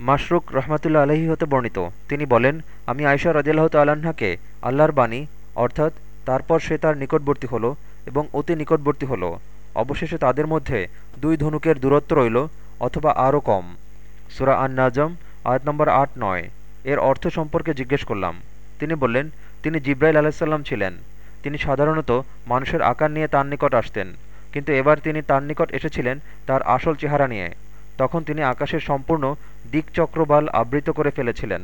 মাশরুক রহমাতুল্লা আলহী হতে বর্ণিত। তিনি বলেন, আমি আয়সা রদিয়াল্লাহ তাল্লাহ্নাকে আল্লাহর বাণী, অর্থাৎ তারপর সে তার নিকটবর্তী হল এবং অতি নিকটবর্তী হল। অবশেষে তাদের মধ্যে দুই ধনুকের দূরত্ব রইল অথবা আরও কম। সুরা আন নাজম আয়াত নম্বর আট নয়। এর অর্থ সম্পর্কে জিজ্ঞেস করলাম। তিনি বললেন, তিনি জিব্রাইল আলাহিসাল্লাম ছিলেন। তিনি সাধারণত মানুষের আকার নিয়ে তার নিকট আসতেন। কিন্তু এবার তিনি তার নিকট এসেছিলেন তার আসল চেহারা নিয়ে। তখন তিনি আকাশের সম্পূর্ণ দিকচক্রবাল আবৃত করে ফেলেছিলেন।